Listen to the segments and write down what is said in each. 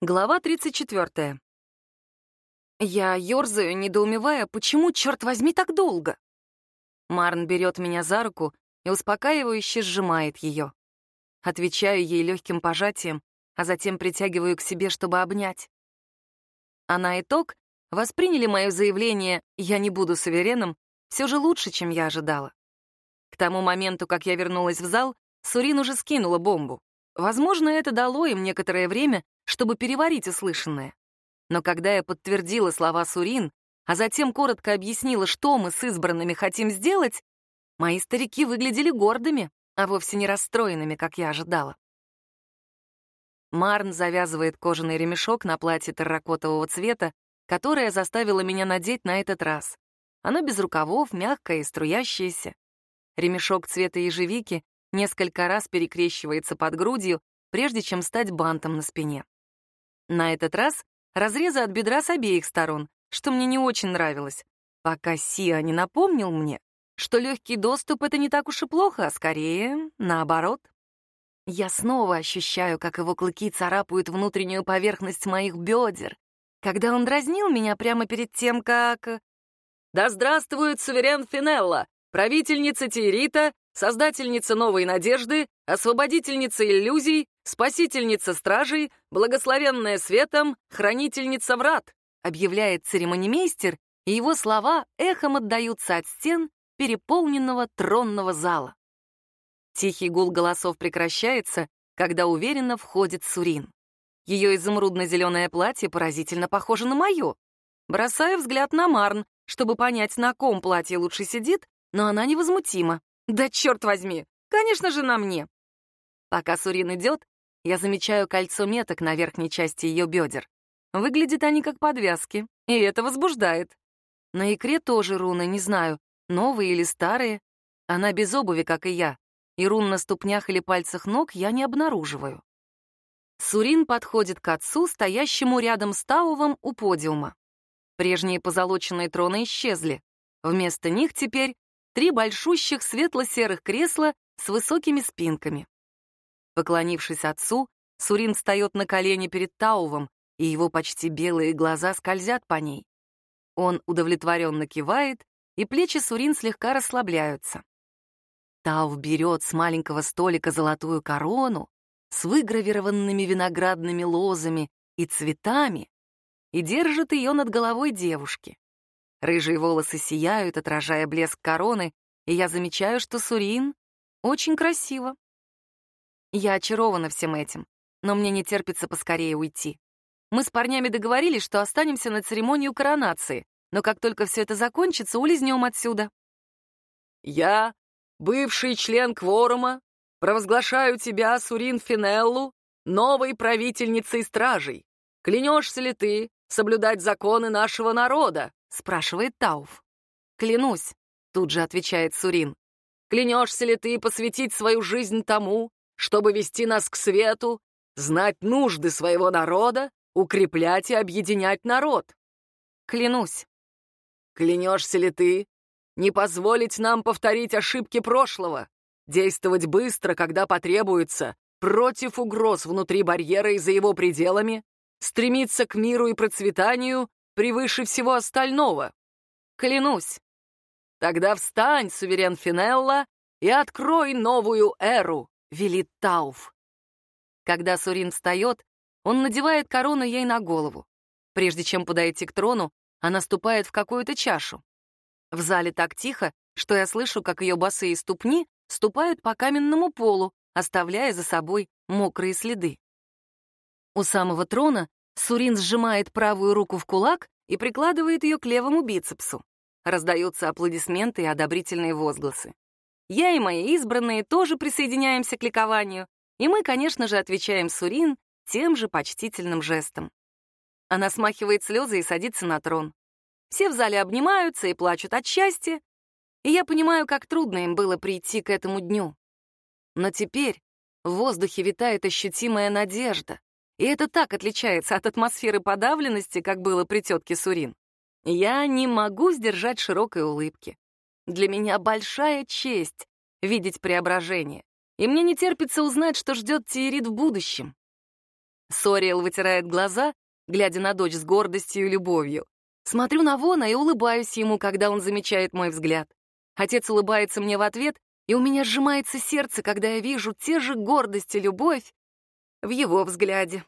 Глава 34. Я ерзаю, недоумевая, почему, черт возьми, так долго. Марн берет меня за руку и успокаивающе сжимает ее. Отвечаю ей легким пожатием, а затем притягиваю к себе, чтобы обнять. А на итог восприняли мое заявление «я не буду суверенным» все же лучше, чем я ожидала. К тому моменту, как я вернулась в зал, Сурин уже скинула бомбу. Возможно, это дало им некоторое время, чтобы переварить услышанное. Но когда я подтвердила слова Сурин, а затем коротко объяснила, что мы с избранными хотим сделать, мои старики выглядели гордыми, а вовсе не расстроенными, как я ожидала. Марн завязывает кожаный ремешок на платье терракотового цвета, которое заставило меня надеть на этот раз. Оно без рукавов, мягкое и струящееся. Ремешок цвета ежевики несколько раз перекрещивается под грудью, прежде чем стать бантом на спине. На этот раз разрезы от бедра с обеих сторон, что мне не очень нравилось, пока Сиа не напомнил мне, что легкий доступ — это не так уж и плохо, а скорее наоборот. Я снова ощущаю, как его клыки царапают внутреннюю поверхность моих бедер, когда он дразнил меня прямо перед тем, как... «Да здравствует суверен Финелла, правительница Тиерита создательница новой надежды, освободительница иллюзий, спасительница стражей, благословенная светом, хранительница врат, объявляет церемонимейстер, и его слова эхом отдаются от стен переполненного тронного зала. Тихий гул голосов прекращается, когда уверенно входит Сурин. Ее изумрудно-зеленое платье поразительно похоже на мое. Бросаю взгляд на Марн, чтобы понять, на ком платье лучше сидит, но она невозмутима. Да черт возьми, конечно же, на мне. Пока Сурин идет, я замечаю кольцо меток на верхней части ее бедер. Выглядят они как подвязки, и это возбуждает. На икре тоже руны, не знаю, новые или старые. Она без обуви, как и я, и рун на ступнях или пальцах ног я не обнаруживаю. Сурин подходит к отцу, стоящему рядом с Таувом у подиума. Прежние позолоченные троны исчезли. Вместо них теперь три большущих светло-серых кресла с высокими спинками. Поклонившись отцу, Сурин встает на колени перед Таувом, и его почти белые глаза скользят по ней. Он удовлетворенно кивает, и плечи Сурин слегка расслабляются. Таув берет с маленького столика золотую корону с выгравированными виноградными лозами и цветами и держит ее над головой девушки. Рыжие волосы сияют, отражая блеск короны, и я замечаю, что Сурин очень красиво. Я очарована всем этим, но мне не терпится поскорее уйти. Мы с парнями договорились, что останемся на церемонию коронации, но как только все это закончится, улизнем отсюда. Я, бывший член кворума, провозглашаю тебя, Сурин Финеллу, новой правительницей стражей. Клянешься ли ты соблюдать законы нашего народа? — спрашивает Тауф. «Клянусь», — тут же отвечает Сурин. «Клянешься ли ты посвятить свою жизнь тому, чтобы вести нас к свету, знать нужды своего народа, укреплять и объединять народ?» «Клянусь». «Клянешься ли ты не позволить нам повторить ошибки прошлого, действовать быстро, когда потребуется, против угроз внутри барьера и за его пределами, стремиться к миру и процветанию превыше всего остального. Клянусь. Тогда встань, суверен Финелла, и открой новую эру, велит Тауф. Когда Сурин встает, он надевает корону ей на голову. Прежде чем подойти к трону, она ступает в какую-то чашу. В зале так тихо, что я слышу, как ее босые ступни ступают по каменному полу, оставляя за собой мокрые следы. У самого трона Сурин сжимает правую руку в кулак и прикладывает ее к левому бицепсу. Раздаются аплодисменты и одобрительные возгласы. Я и мои избранные тоже присоединяемся к ликованию, и мы, конечно же, отвечаем Сурин тем же почтительным жестом. Она смахивает слезы и садится на трон. Все в зале обнимаются и плачут от счастья, и я понимаю, как трудно им было прийти к этому дню. Но теперь в воздухе витает ощутимая надежда. И это так отличается от атмосферы подавленности, как было при тетке Сурин. Я не могу сдержать широкой улыбки. Для меня большая честь видеть преображение, и мне не терпится узнать, что ждет Тиерит в будущем. Сориэл вытирает глаза, глядя на дочь с гордостью и любовью. Смотрю на Вона и улыбаюсь ему, когда он замечает мой взгляд. Отец улыбается мне в ответ, и у меня сжимается сердце, когда я вижу те же гордость и любовь в его взгляде.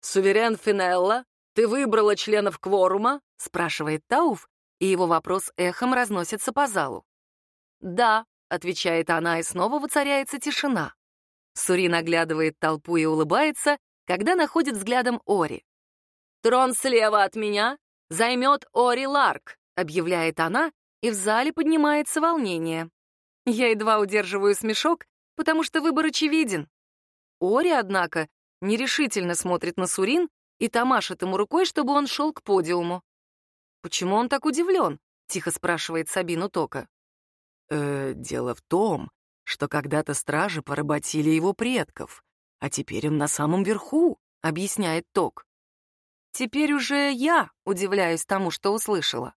«Суверен Финелла, ты выбрала членов кворума?» — спрашивает Тауф, и его вопрос эхом разносится по залу. «Да», — отвечает она, и снова воцаряется тишина. Сурин оглядывает толпу и улыбается, когда находит взглядом Ори. «Трон слева от меня займет Ори Ларк», — объявляет она, и в зале поднимается волнение. Я едва удерживаю смешок, потому что выбор очевиден. Ори, однако, нерешительно смотрит на Сурин и тамашит ему рукой, чтобы он шел к подиуму. «Почему он так удивлен?» — тихо спрашивает Сабину Тока. «Э, дело в том, что когда-то стражи поработили его предков, а теперь он на самом верху», — объясняет Ток. Теперь уже я удивляюсь тому, что услышала.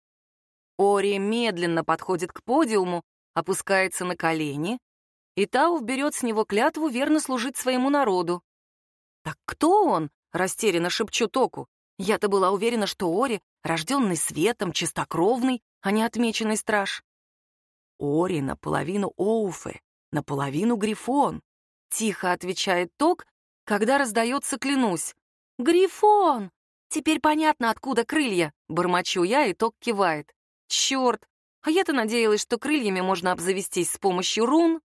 Ори медленно подходит к подиуму, опускается на колени, и Тауф берет с него клятву верно служить своему народу. «Так кто он?» — растерянно шепчу Току. Я-то была уверена, что Ори — рожденный светом, чистокровный, а не отмеченный страж. «Ори наполовину Оуфе, наполовину Грифон», — тихо отвечает Ток, когда раздается «клянусь». «Грифон! Теперь понятно, откуда крылья!» — бормочу я, и Ток кивает. «Черт! А я-то надеялась, что крыльями можно обзавестись с помощью рун».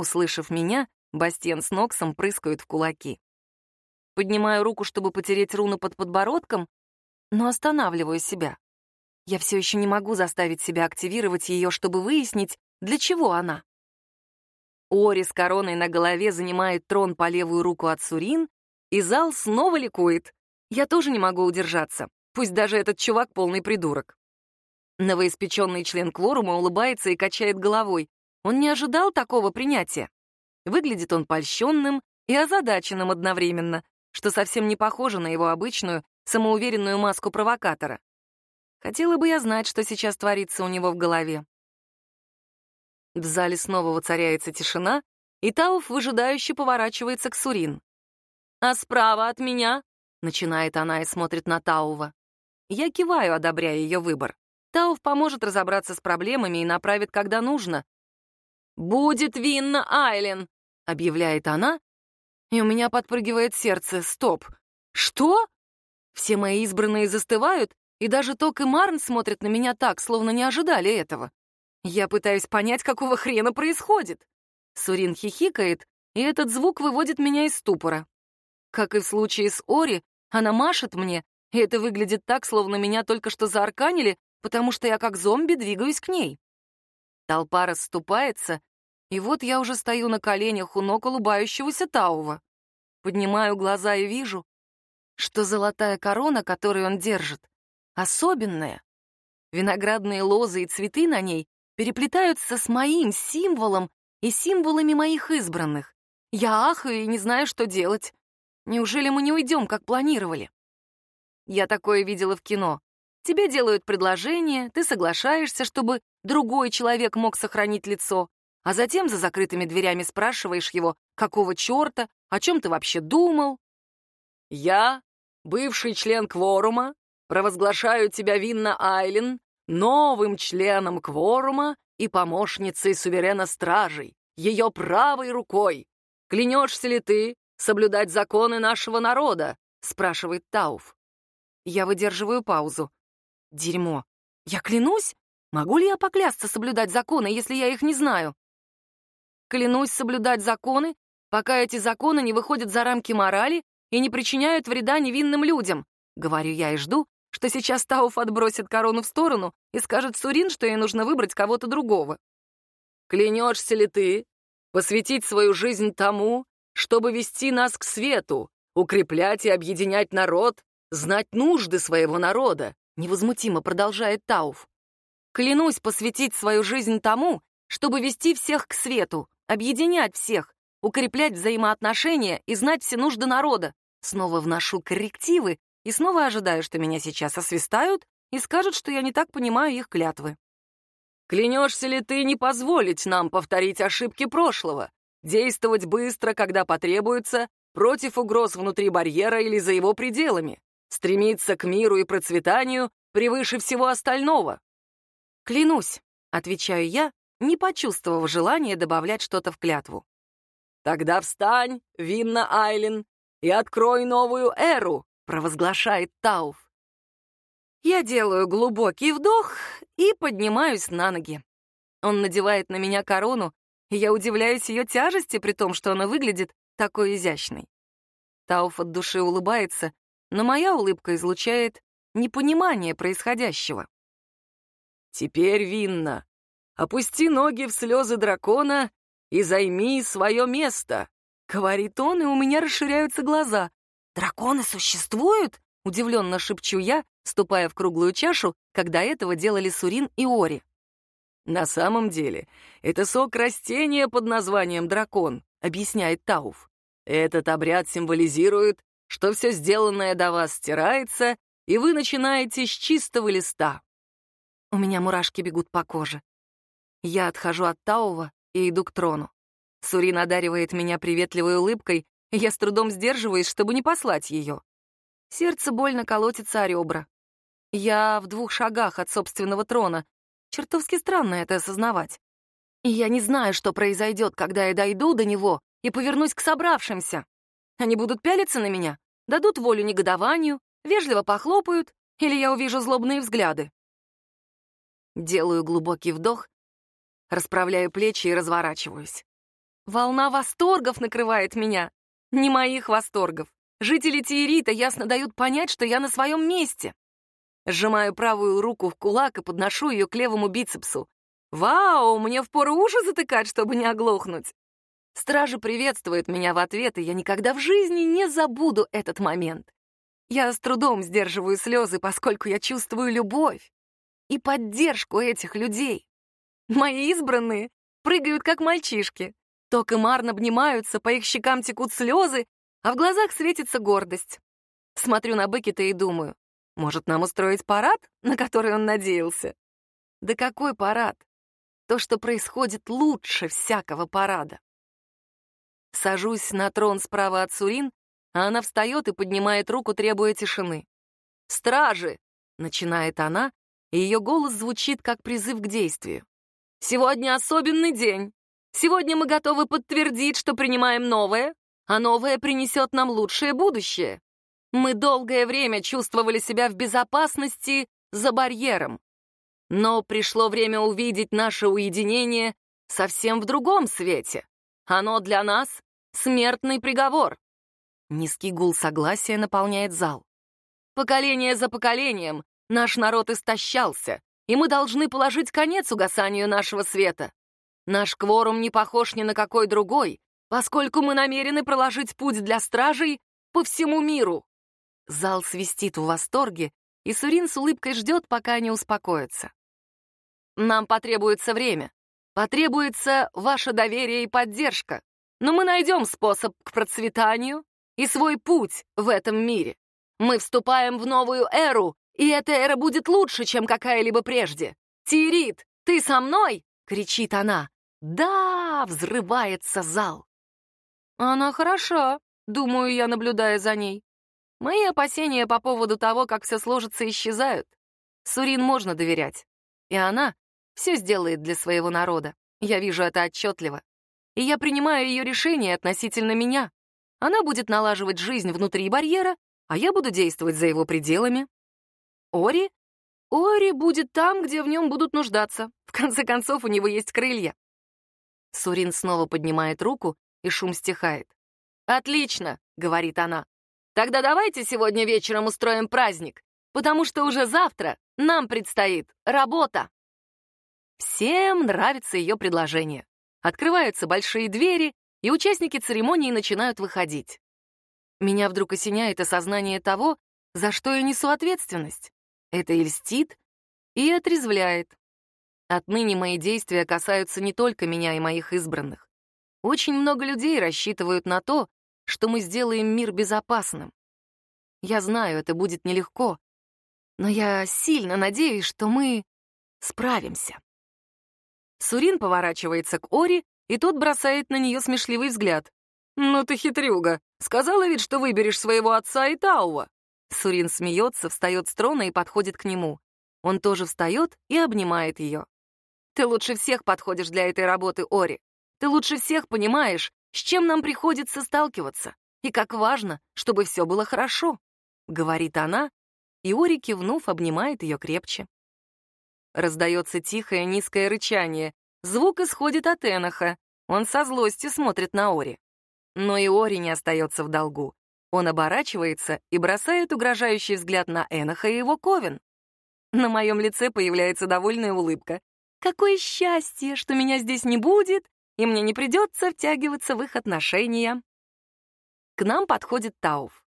Услышав меня, Бастен с Ноксом прыскают в кулаки. Поднимаю руку, чтобы потереть руну под подбородком, но останавливаю себя. Я все еще не могу заставить себя активировать ее, чтобы выяснить, для чего она. Ори с короной на голове занимает трон по левую руку от Сурин, и зал снова ликует. Я тоже не могу удержаться, пусть даже этот чувак полный придурок. Новоиспеченный член кворума улыбается и качает головой. Он не ожидал такого принятия. Выглядит он польщенным и озадаченным одновременно, что совсем не похоже на его обычную, самоуверенную маску провокатора. Хотела бы я знать, что сейчас творится у него в голове. В зале снова воцаряется тишина, и Тауф выжидающе поворачивается к Сурин. «А справа от меня?» — начинает она и смотрит на Таува. Я киваю, одобряя ее выбор. Тауф поможет разобраться с проблемами и направит, когда нужно. «Будет Винна Айлен!» — объявляет она, и у меня подпрыгивает сердце. Стоп! Что? Все мои избранные застывают, и даже Ток и Марн смотрят на меня так, словно не ожидали этого. Я пытаюсь понять, какого хрена происходит. Сурин хихикает, и этот звук выводит меня из ступора. Как и в случае с Ори, она машет мне, и это выглядит так, словно меня только что заарканили, потому что я как зомби двигаюсь к ней. Толпа расступается, и вот я уже стою на коленях у ног улыбающегося Таува. Поднимаю глаза и вижу, что золотая корона, которую он держит, особенная. Виноградные лозы и цветы на ней переплетаются с моим символом и символами моих избранных. Я ахаю и не знаю, что делать. Неужели мы не уйдем, как планировали? Я такое видела в кино. Тебе делают предложение, ты соглашаешься, чтобы другой человек мог сохранить лицо, а затем за закрытыми дверями спрашиваешь его, какого черта, о чем ты вообще думал. «Я, бывший член кворума, провозглашаю тебя, Винна Айлен, новым членом кворума и помощницей суверена стражей, ее правой рукой. Клянешься ли ты соблюдать законы нашего народа?» — спрашивает Тауф. Я выдерживаю паузу. Дерьмо. Я клянусь? Могу ли я поклясться соблюдать законы, если я их не знаю? Клянусь соблюдать законы, пока эти законы не выходят за рамки морали и не причиняют вреда невинным людям. Говорю я и жду, что сейчас Тауф отбросит корону в сторону и скажет Сурин, что ей нужно выбрать кого-то другого. «Клянешься ли ты посвятить свою жизнь тому, чтобы вести нас к свету, укреплять и объединять народ, знать нужды своего народа?» Невозмутимо продолжает Тауф. «Клянусь посвятить свою жизнь тому, чтобы вести всех к свету, объединять всех, укреплять взаимоотношения и знать все нужды народа. Снова вношу коррективы и снова ожидаю, что меня сейчас освистают и скажут, что я не так понимаю их клятвы. Клянешься ли ты не позволить нам повторить ошибки прошлого, действовать быстро, когда потребуется, против угроз внутри барьера или за его пределами, стремиться к миру и процветанию превыше всего остального. Клянусь, отвечаю я, не почувствовав желания добавлять что-то в клятву. Тогда встань, Винна Айлен, и открой новую эру, провозглашает Тауф. Я делаю глубокий вдох и поднимаюсь на ноги. Он надевает на меня корону, и я удивляюсь ее тяжести, при том, что она выглядит такой изящной. Тауф от души улыбается, но моя улыбка излучает непонимание происходящего. «Теперь, Винна, опусти ноги в слезы дракона и займи свое место», — говорит он, и у меня расширяются глаза. «Драконы существуют?» — удивленно шепчу я, ступая в круглую чашу, когда этого делали Сурин и Ори. «На самом деле, это сок растения под названием дракон», — объясняет Тауф. «Этот обряд символизирует, что все сделанное до вас стирается, и вы начинаете с чистого листа». У меня мурашки бегут по коже. Я отхожу от Таува и иду к трону. Сурин одаривает меня приветливой улыбкой, и я с трудом сдерживаюсь, чтобы не послать ее. Сердце больно колотится о ребра. Я в двух шагах от собственного трона. Чертовски странно это осознавать. И я не знаю, что произойдет, когда я дойду до него и повернусь к собравшимся. Они будут пялиться на меня, дадут волю негодованию, вежливо похлопают, или я увижу злобные взгляды. Делаю глубокий вдох, расправляю плечи и разворачиваюсь. Волна восторгов накрывает меня. Не моих восторгов. Жители Тиерита ясно дают понять, что я на своем месте. Сжимаю правую руку в кулак и подношу ее к левому бицепсу. «Вау, мне впору уши затыкать, чтобы не оглохнуть!» Стражи приветствуют меня в ответ, и я никогда в жизни не забуду этот момент. Я с трудом сдерживаю слезы, поскольку я чувствую любовь и поддержку этих людей. Мои избранные прыгают, как мальчишки. Ток и Марн обнимаются, по их щекам текут слезы, а в глазах светится гордость. Смотрю на Беккета и думаю, может, нам устроить парад, на который он надеялся? Да какой парад? То, что происходит лучше всякого парада. Сажусь на трон справа от Сурин, а она встает и поднимает руку, требуя тишины. «Стражи!» — начинает она, и ее голос звучит как призыв к действию. «Сегодня особенный день. Сегодня мы готовы подтвердить, что принимаем новое, а новое принесет нам лучшее будущее. Мы долгое время чувствовали себя в безопасности за барьером. Но пришло время увидеть наше уединение совсем в другом свете. Оно для нас — смертный приговор. Низкий гул согласия наполняет зал. Поколение за поколением наш народ истощался, и мы должны положить конец угасанию нашего света. Наш кворум не похож ни на какой другой, поскольку мы намерены проложить путь для стражей по всему миру. Зал свистит в восторге, и Сурин с улыбкой ждет, пока они успокоятся. Нам потребуется время. Потребуется ваше доверие и поддержка. Но мы найдем способ к процветанию и свой путь в этом мире. Мы вступаем в новую эру, и эта эра будет лучше, чем какая-либо прежде. «Тирит, ты со мной?» — кричит она. «Да!» — взрывается зал. «Она хороша», — думаю я, наблюдая за ней. Мои опасения по поводу того, как все сложится, исчезают. Сурин можно доверять. И она все сделает для своего народа. Я вижу это отчетливо. И я принимаю ее решение относительно меня. Она будет налаживать жизнь внутри барьера, а я буду действовать за его пределами. Ори? Ори будет там, где в нем будут нуждаться. В конце концов, у него есть крылья. Сурин снова поднимает руку, и шум стихает. «Отлично», — говорит она. «Тогда давайте сегодня вечером устроим праздник, потому что уже завтра нам предстоит работа». Всем нравится ее предложение. Открываются большие двери, и участники церемонии начинают выходить. Меня вдруг осеняет осознание того, за что я несу ответственность. Это и льстит, и отрезвляет. Отныне мои действия касаются не только меня и моих избранных. Очень много людей рассчитывают на то, что мы сделаем мир безопасным. Я знаю, это будет нелегко, но я сильно надеюсь, что мы справимся. Сурин поворачивается к Ори, и тот бросает на нее смешливый взгляд. «Ну ты хитрюга, Сказала ведь, что выберешь своего отца и Тауа. Сурин смеется, встает с трона и подходит к нему. Он тоже встает и обнимает ее. «Ты лучше всех подходишь для этой работы, Ори. Ты лучше всех понимаешь, с чем нам приходится сталкиваться, и как важно, чтобы все было хорошо», — говорит она, и Ори, кивнув, обнимает ее крепче. Раздается тихое низкое рычание. Звук исходит от Эноха. Он со злостью смотрит на Ори. Но и Ори не остается в долгу. Он оборачивается и бросает угрожающий взгляд на Эноха и его ковен. На моем лице появляется довольная улыбка. Какое счастье, что меня здесь не будет, и мне не придется втягиваться в их отношения. К нам подходит Тауф.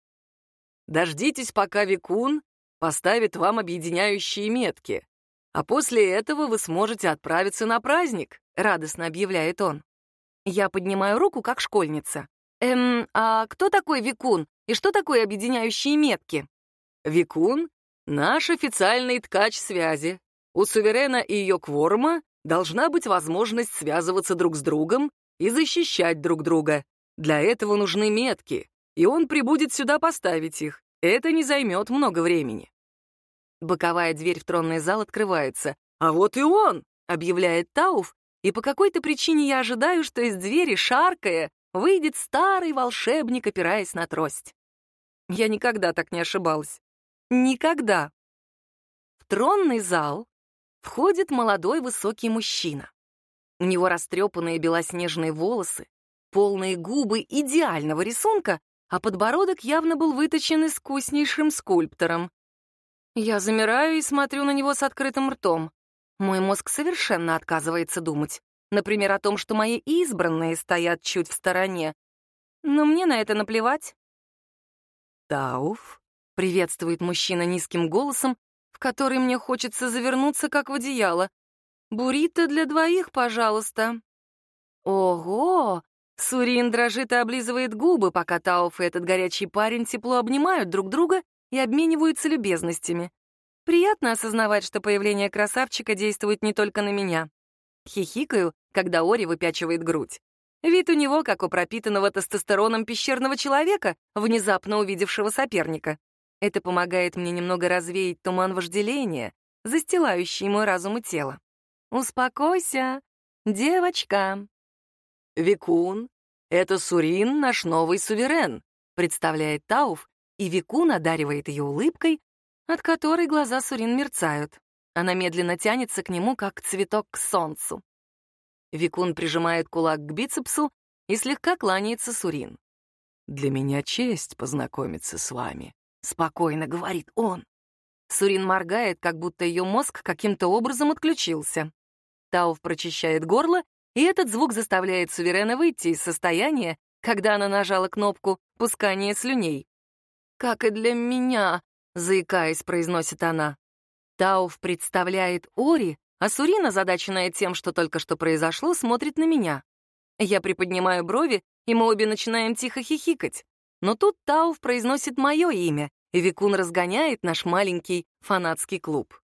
«Дождитесь, пока Викун поставит вам объединяющие метки, а после этого вы сможете отправиться на праздник», — радостно объявляет он. Я поднимаю руку, как школьница. «Эм, а кто такой Викун и что такое объединяющие метки?» «Викун — наш официальный ткач связи. У суверена и ее кворума должна быть возможность связываться друг с другом и защищать друг друга. Для этого нужны метки, и он прибудет сюда поставить их. Это не займет много времени». Боковая дверь в тронный зал открывается. «А вот и он!» — объявляет Тауф, и по какой-то причине я ожидаю, что из двери, шаркая, выйдет старый волшебник, опираясь на трость. Я никогда так не ошибалась. Никогда. В тронный зал входит молодой высокий мужчина. У него растрепанные белоснежные волосы, полные губы идеального рисунка, а подбородок явно был выточен искуснейшим скульптором. Я замираю и смотрю на него с открытым ртом. Мой мозг совершенно отказывается думать. Например, о том, что мои избранные стоят чуть в стороне. Но мне на это наплевать. «Тауф?» — приветствует мужчина низким голосом, в который мне хочется завернуться, как в одеяло. «Буррито для двоих, пожалуйста». Ого! Сурин дрожит и облизывает губы, пока Тауф и этот горячий парень тепло обнимают друг друга и обмениваются любезностями. Приятно осознавать, что появление красавчика действует не только на меня. Хихикаю, когда Ори выпячивает грудь. Вид у него, как у пропитанного тестостероном пещерного человека, внезапно увидевшего соперника. Это помогает мне немного развеять туман вожделения, застилающий мой разум и тело. «Успокойся, девочка». «Викун, это Сурин, наш новый суверен», представляет Тауф, и Викун одаривает ее улыбкой, от которой глаза Сурин мерцают. Она медленно тянется к нему, как цветок к солнцу. Викун прижимает кулак к бицепсу и слегка кланяется Сурин. «Для меня честь познакомиться с вами», — спокойно говорит он. Сурин моргает, как будто ее мозг каким-то образом отключился. Тауф прочищает горло, и этот звук заставляет Суверена выйти из состояния, когда она нажала кнопку «Пускание слюней». «Как и для меня», — заикаясь, произносит она. Тауф представляет Ори, а Сурина, задаченная тем, что только что произошло, смотрит на меня. Я приподнимаю брови, и мы обе начинаем тихо хихикать. Но тут Тауф произносит мое имя, и Викун разгоняет наш маленький фанатский клуб.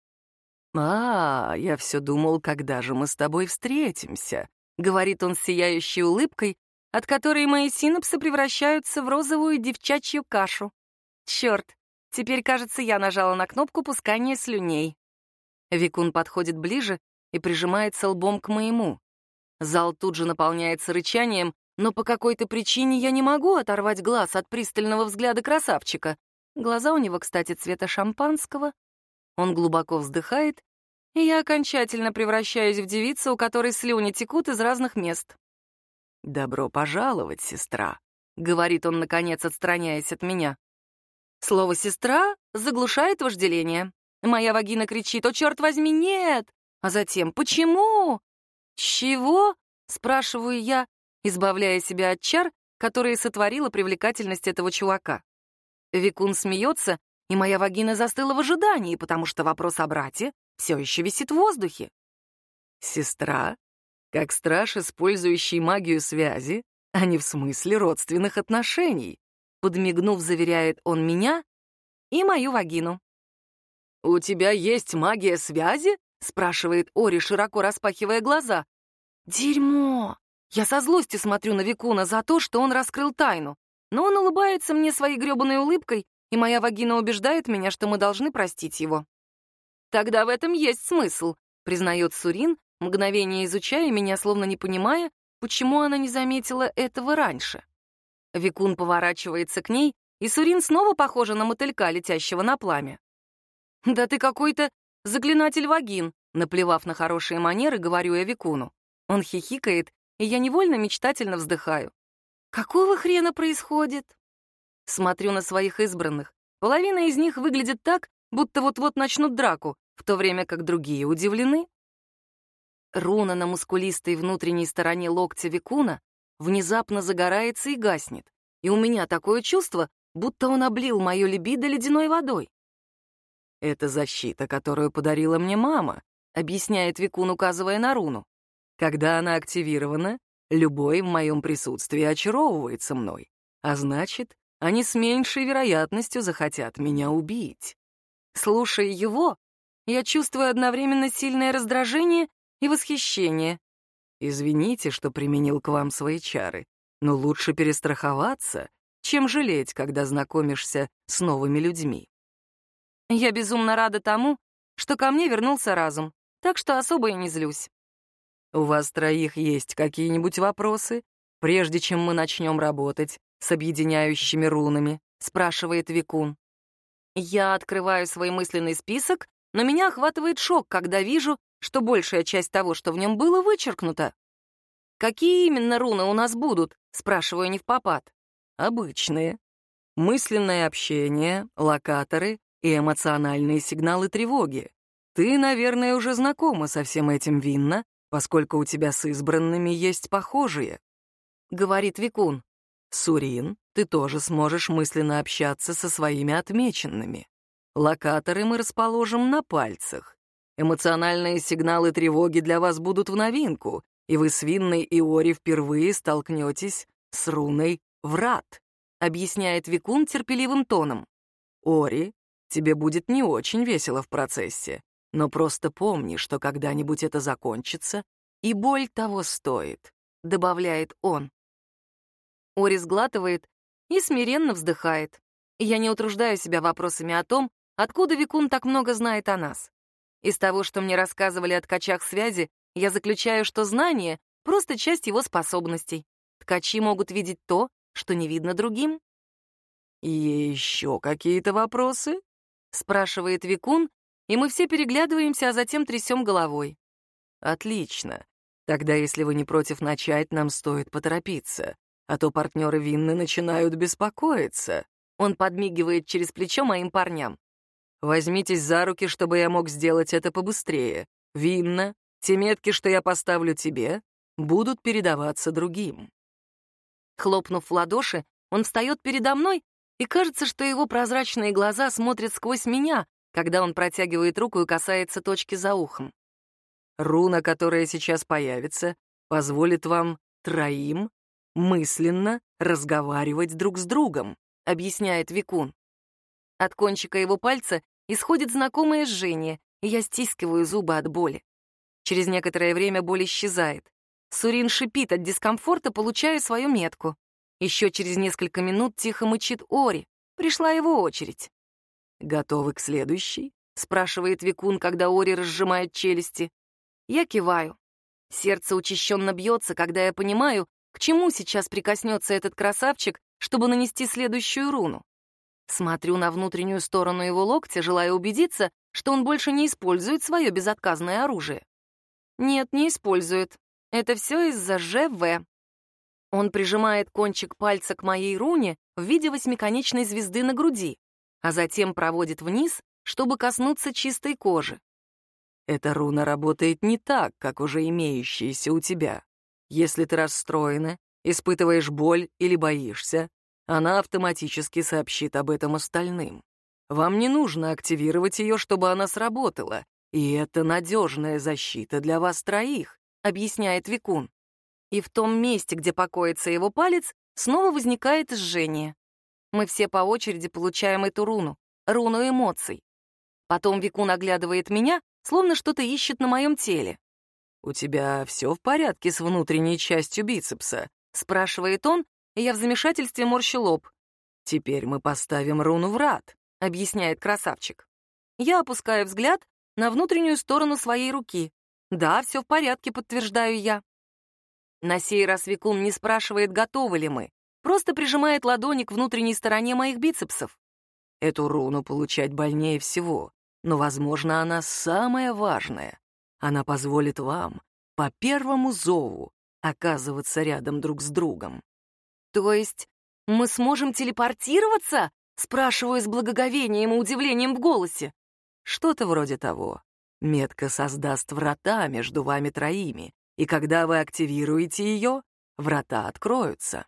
«А, я все думал, когда же мы с тобой встретимся», — говорит он с сияющей улыбкой, от которой мои синапсы превращаются в розовую девчачью кашу. Черт, теперь, кажется, я нажала на кнопку пускания слюней. Викун подходит ближе и прижимается лбом к моему. Зал тут же наполняется рычанием, но по какой-то причине я не могу оторвать глаз от пристального взгляда красавчика. Глаза у него, кстати, цвета шампанского. Он глубоко вздыхает, и я окончательно превращаюсь в девицу, у которой слюни текут из разных мест. «Добро пожаловать, сестра», — говорит он, наконец, отстраняясь от меня. Слово «сестра» заглушает вожделение. Моя вагина кричит «О, черт возьми, нет!» А затем «Почему?» «Чего?» — спрашиваю я, избавляя себя от чар, которые сотворила привлекательность этого чувака. Викун смеется, и моя вагина застыла в ожидании, потому что вопрос о брате все еще висит в воздухе. «Сестра, как страж, использующий магию связи, а не в смысле родственных отношений», подмигнув, заверяет он меня и мою вагину. «У тебя есть магия связи?» — спрашивает Ори, широко распахивая глаза. «Дерьмо!» Я со злостью смотрю на Викуна за то, что он раскрыл тайну. но он улыбается мне своей грёбаной улыбкой, и моя вагина убеждает меня, что мы должны простить его. «Тогда в этом есть смысл», — признает Сурин, мгновение изучая меня, словно не понимая, почему она не заметила этого раньше. Викун поворачивается к ней, и Сурин снова похожа на мотылька, летящего на пламя. «Да ты какой-то заклинатель вагин», наплевав на хорошие манеры, говорю я Викуну. Он хихикает, и я невольно мечтательно вздыхаю. «Какого хрена происходит?» Смотрю на своих избранных. Половина из них выглядит так, будто вот-вот начнут драку, в то время как другие удивлены. Руна на мускулистой внутренней стороне локтя Викуна внезапно загорается и гаснет, и у меня такое чувство, будто он облил мою либидо ледяной водой. «Это защита, которую подарила мне мама», — объясняет Викун, указывая на руну. «Когда она активирована, любой в моем присутствии очаровывается мной, а значит, они с меньшей вероятностью захотят меня убить». Слушая его, я чувствую одновременно сильное раздражение и восхищение. «Извините, что применил к вам свои чары, но лучше перестраховаться, чем жалеть, когда знакомишься с новыми людьми». Я безумно рада тому, что ко мне вернулся разум, так что особо и не злюсь. «У вас троих есть какие-нибудь вопросы, прежде чем мы начнем работать с объединяющими рунами?» — спрашивает Викун. Я открываю свой мысленный список, но меня охватывает шок, когда вижу, что большая часть того, что в нем было, вычеркнута. «Какие именно руны у нас будут?» — спрашиваю не в попад. «Обычные. Мысленное общение, локаторы и эмоциональные сигналы тревоги. Ты, наверное, уже знакома со всем этим, Винна, поскольку у тебя с избранными есть похожие», — говорит Викун. «Сурин, ты тоже сможешь мысленно общаться со своими отмеченными. Локаторы мы расположим на пальцах. Эмоциональные сигналы тревоги для вас будут в новинку, и вы с Винной и Ори впервые столкнетесь с руной «Врат», объясняет Викун терпеливым тоном. Ори, тебе будет не очень весело в процессе, но просто помни, что когда-нибудь это закончится, и боль того стоит, добавляет он. Ори сглатывает и смиренно вздыхает. Я не утруждаю себя вопросами о том, откуда Викун так много знает о нас. Из того, что мне рассказывали о ткачах связи, я заключаю, что знание — просто часть его способностей. Ткачи могут видеть то, что не видно другим. «Еще какие-то вопросы?» — спрашивает Викун, и мы все переглядываемся, а затем трясем головой. «Отлично. Тогда, если вы не против начать, нам стоит поторопиться, а то партнеры Винны начинают беспокоиться». Он подмигивает через плечо моим парням. Возьмитесь за руки, чтобы я мог сделать это побыстрее. Винно, те метки, что я поставлю тебе, будут передаваться другим». Хлопнув в ладоши, он встает передо мной, и кажется, что его прозрачные глаза смотрят сквозь меня, когда он протягивает руку и касается точки за ухом. Руна, которая сейчас появится, позволит вам троим мысленно разговаривать друг с другом, объясняет Викун. От кончика его пальца исходит знакомое жжение, и я стискиваю зубы от боли. Через некоторое время боль исчезает. Сурин шипит от дискомфорта, получая свою метку. Еще через несколько минут тихо мычит Ори. Пришла его очередь. «Готовы к следующей?» — спрашивает Викун, когда Ори разжимает челюсти. Я киваю. Сердце учащенно бьется, когда я понимаю, к чему сейчас прикоснется этот красавчик, чтобы нанести следующую руну. Смотрю на внутреннюю сторону его локтя, желая убедиться, что он больше не использует свое безотказное оружие. Нет, не использует. Это все из-за ЖВ. Он прижимает кончик пальца к моей руне в виде восьмиконечной звезды на груди, а затем проводит вниз, чтобы коснуться чистой кожи. Эта руна работает не так, как уже имеющаяся у тебя. Если ты расстроена, испытываешь боль или боишься, она автоматически сообщит об этом остальным. Вам не нужно активировать ее, чтобы она сработала, и это надежная защита для вас троих, объясняет Викун. И в том месте, где покоится его палец, снова возникает жжение. Мы все по очереди получаем эту руну, руну эмоций. Потом Викун оглядывает меня, словно что-то ищет на моем теле. «У тебя все в порядке с внутренней частью бицепса?» — спрашивает он, я в замешательстве морщу лоб. «Теперь мы поставим руну врат», — объясняет красавчик. Я опускаю взгляд на внутреннюю сторону своей руки. Да, все в порядке, подтверждаю я. На сей раз Викун не спрашивает, готовы ли мы, просто прижимает ладони к внутренней стороне моих бицепсов. Эту руну получать больнее всего, но, возможно, она самая важная. Она позволит вам по первому зову оказываться рядом друг с другом. То есть мы сможем телепортироваться? Спрашиваю с благоговением и удивлением в голосе. Что-то вроде того. Метка создаст врата между вами троими, и когда вы активируете ее, врата откроются.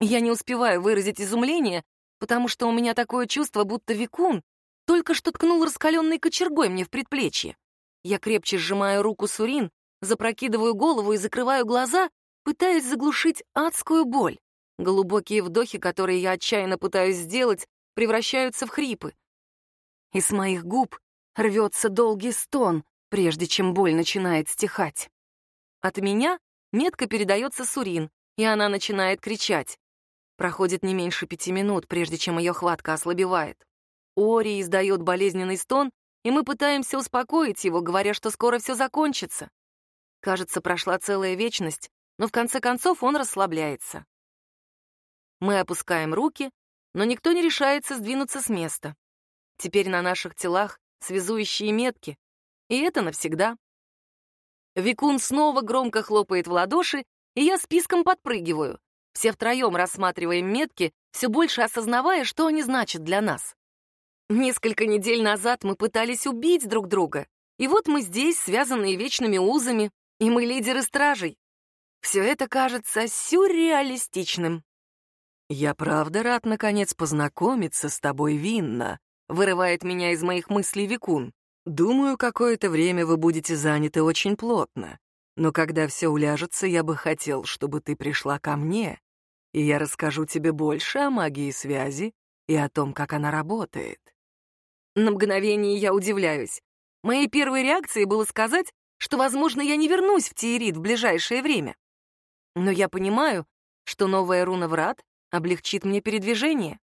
Я не успеваю выразить изумление, потому что у меня такое чувство, будто Викун только что ткнул раскаленной кочергой мне в предплечье. Я крепче сжимаю руку Сурин, запрокидываю голову и закрываю глаза, пытаясь заглушить адскую боль. Глубокие вдохи, которые я отчаянно пытаюсь сделать, превращаются в хрипы. И с моих губ рвется долгий стон, прежде чем боль начинает стихать. От меня метка передается Сурин, и она начинает кричать. Проходит не меньше пяти минут, прежде чем ее хватка ослабевает. Ори издает болезненный стон, и мы пытаемся успокоить его, говоря, что скоро все закончится. Кажется, прошла целая вечность, но в конце концов он расслабляется. Мы опускаем руки, но никто не решается сдвинуться с места. Теперь на наших телах связующие метки, и это навсегда. Викун снова громко хлопает в ладоши, и я списком подпрыгиваю. Все втроем рассматриваем метки, все больше осознавая, что они значат для нас. Несколько недель назад мы пытались убить друг друга, и вот мы здесь, связанные вечными узами, и мы лидеры стражей. Все это кажется сюрреалистичным. «Я правда рад, наконец, познакомиться с тобой, Винна», вырывает меня из моих мыслей Викун. «Думаю, какое-то время вы будете заняты очень плотно, но когда все уляжется, я бы хотел, чтобы ты пришла ко мне, и я расскажу тебе больше о магии связи и о том, как она работает». На мгновение я удивляюсь. Моей первой реакцией было сказать, что, возможно, я не вернусь в Тиерит в ближайшее время. Но я понимаю, что новая руна врат облегчит мне передвижение.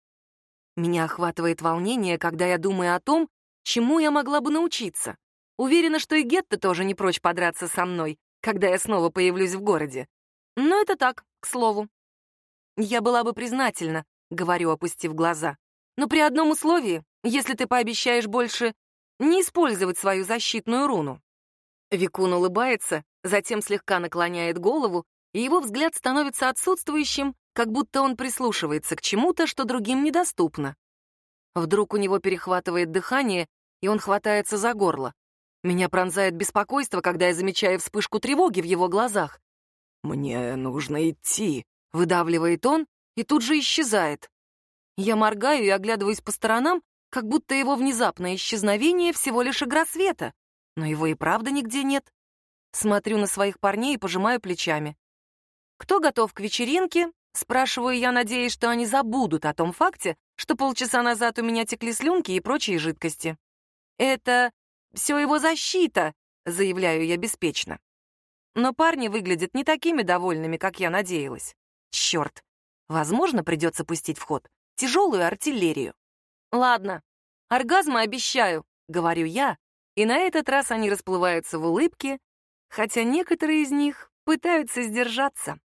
Меня охватывает волнение, когда я думаю о том, чему я могла бы научиться. Уверена, что и Гетта тоже не прочь подраться со мной, когда я снова появлюсь в городе. Но это так, к слову. Я была бы признательна, говорю, опустив глаза. Но при одном условии, если ты пообещаешь больше не использовать свою защитную руну. Викун улыбается, затем слегка наклоняет голову, и его взгляд становится отсутствующим, как будто он прислушивается к чему-то, что другим недоступно. Вдруг у него перехватывает дыхание, и он хватается за горло. Меня пронзает беспокойство, когда я замечаю вспышку тревоги в его глазах. «Мне нужно идти», — выдавливает он и тут же исчезает. Я моргаю и оглядываюсь по сторонам, как будто его внезапное исчезновение всего лишь игра света. Но его и правда нигде нет. Смотрю на своих парней и пожимаю плечами. «Кто готов к вечеринке?» Спрашиваю я, надеясь, что они забудут о том факте, что полчаса назад у меня текли слюнки и прочие жидкости. «Это все его защита», — заявляю я беспечно. Но парни выглядят не такими довольными, как я надеялась. Черт, возможно, придется пустить в ход тяжелую артиллерию. Ладно, оргазмы обещаю, говорю я, и на этот раз они расплываются в улыбке, хотя некоторые из них пытаются сдержаться.